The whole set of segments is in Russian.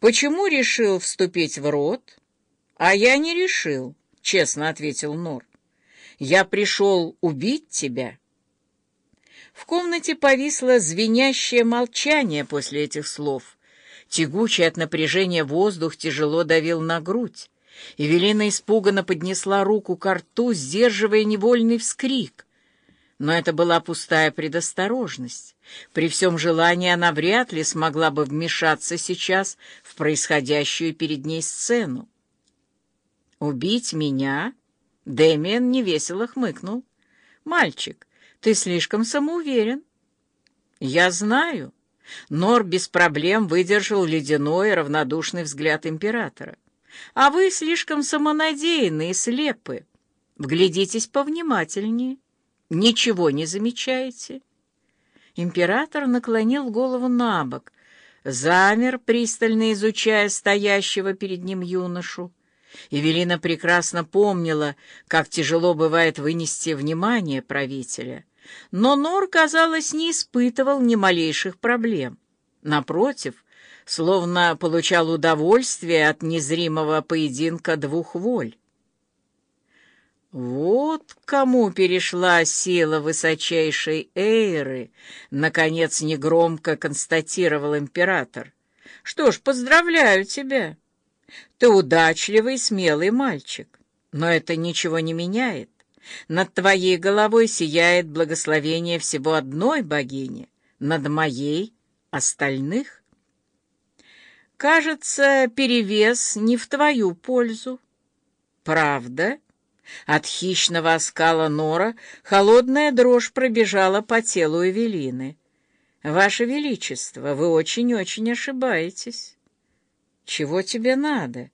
Почему решил вступить в рот? А я не решил, честно ответил Нор. Я пришел убить тебя. В комнате повисло звенящее молчание после этих слов. Тягучий от напряжения воздух тяжело давил на грудь. Эвелина испуганно поднесла руку к рту, сдерживая невольный вскрик. Но это была пустая предосторожность. При всем желании она вряд ли смогла бы вмешаться сейчас в происходящую перед ней сцену. «Убить меня?» — Дэмиен невесело хмыкнул. «Мальчик, ты слишком самоуверен». «Я знаю». Нор без проблем выдержал ледяной равнодушный взгляд императора. «А вы слишком самонадеянны и слепы. Вглядитесь повнимательнее. Ничего не замечаете?» Император наклонил голову на бок, замер, пристально изучая стоящего перед ним юношу. Эвелина прекрасно помнила, как тяжело бывает вынести внимание правителя. Но Нор, казалось, не испытывал ни малейших проблем. Напротив, словно получал удовольствие от незримого поединка двух воль. Вот кому перешла сила высочайшей Эйры, наконец негромко констатировал император. Что ж, поздравляю тебя. Ты удачливый, смелый мальчик, но это ничего не меняет. Над твоей головой сияет благословение всего одной богини, над моей — остальных. Кажется, перевес не в твою пользу. Правда? От хищного оскала нора холодная дрожь пробежала по телу Эвелины. «Ваше Величество, вы очень-очень ошибаетесь». «Чего тебе надо?»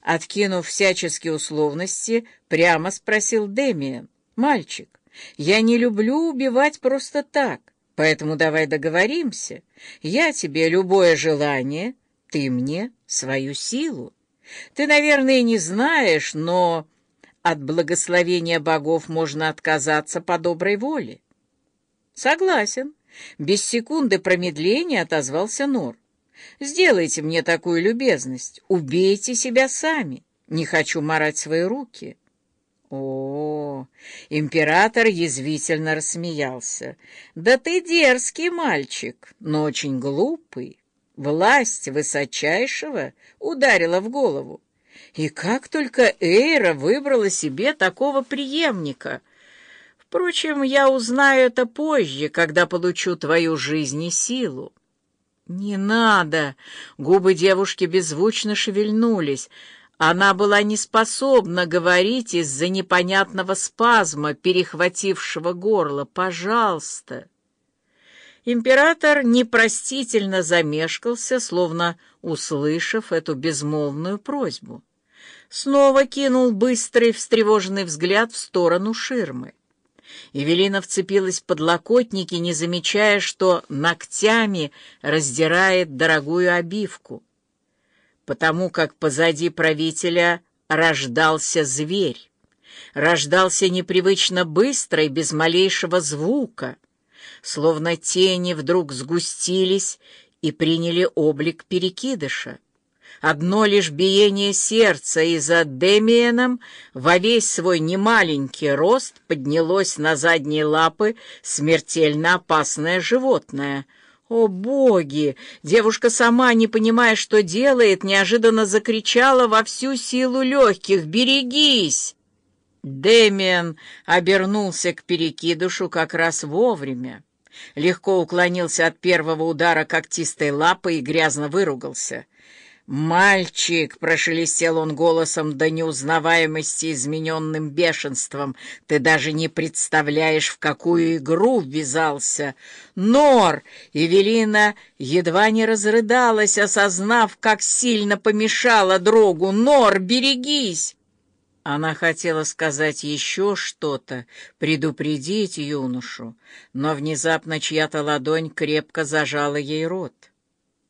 Откинув всяческие условности, прямо спросил Демиан. «Мальчик, я не люблю убивать просто так, поэтому давай договоримся. Я тебе любое желание, ты мне свою силу. Ты, наверное, не знаешь, но от благословения богов можно отказаться по доброй воле». «Согласен». Без секунды промедления отозвался Нор. Сделайте мне такую любезность, убейте себя сами. Не хочу марать свои руки. О, император язвительно рассмеялся. Да ты дерзкий мальчик, но очень глупый. Власть высочайшего ударила в голову. И как только Эйра выбрала себе такого преемника. Впрочем, я узнаю это позже, когда получу твою жизнь и силу. «Не надо!» — губы девушки беззвучно шевельнулись. Она была не способна говорить из-за непонятного спазма, перехватившего горло. «Пожалуйста!» Император непростительно замешкался, словно услышав эту безмолвную просьбу. Снова кинул быстрый встревоженный взгляд в сторону ширмы. Евелина вцепилась в подлокотники, не замечая, что ногтями раздирает дорогую обивку, потому как позади правителя рождался зверь. Рождался непривычно быстро и без малейшего звука, словно тени вдруг сгустились и приняли облик перекидыша. Одно лишь биение сердца и за Демиеном во весь свой немаленький рост поднялось на задние лапы смертельно опасное животное. «О, боги!» Девушка сама, не понимая, что делает, неожиданно закричала во всю силу легких «Берегись!» Демиан обернулся к перекидушу как раз вовремя. Легко уклонился от первого удара когтистой лапы и грязно выругался. «Мальчик!» — прошелестел он голосом до неузнаваемости измененным бешенством. «Ты даже не представляешь, в какую игру ввязался!» «Нор!» — Эвелина едва не разрыдалась, осознав, как сильно помешала другу. «Нор, берегись!» Она хотела сказать еще что-то, предупредить юношу, но внезапно чья-то ладонь крепко зажала ей рот.